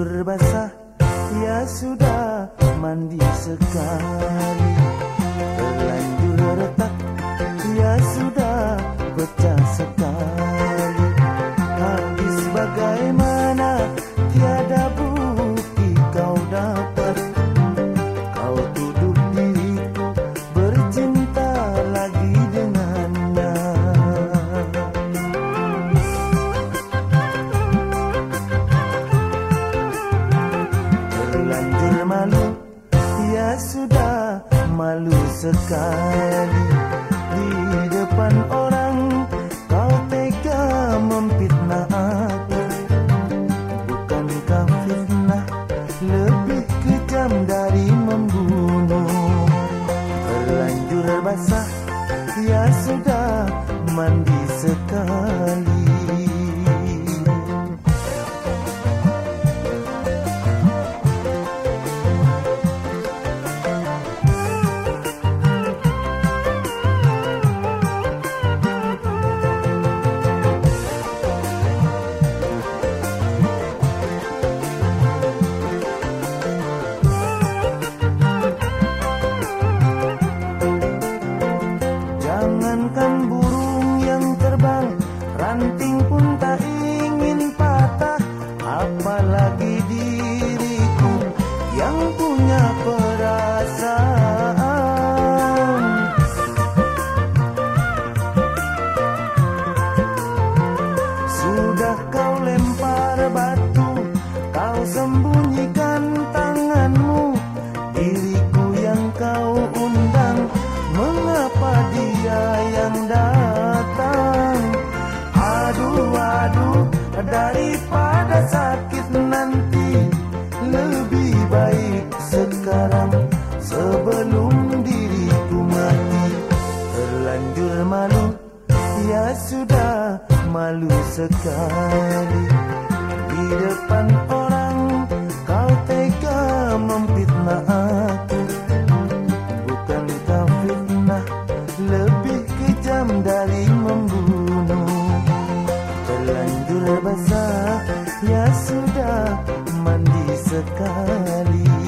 Tidur basah, ya sudah mandi sekali. Terlanjur malu Ya sudah malu sekali. Di depan orang Kau tega memfitnah aku. Bukankah fitnah Lebih kejam dari membunuh? Terlanjur basah Ya sudah mandi sekali Jangankan burung yang terbang Ranting pun tak ingin patah. Apalagi Daripada sakit nanti Lebih baik sekarang. Sebelum diriku mati Terlanjur malu. Ya sudah malu sekali. Di depan Mandul basah Ya sudah Mandi sekali.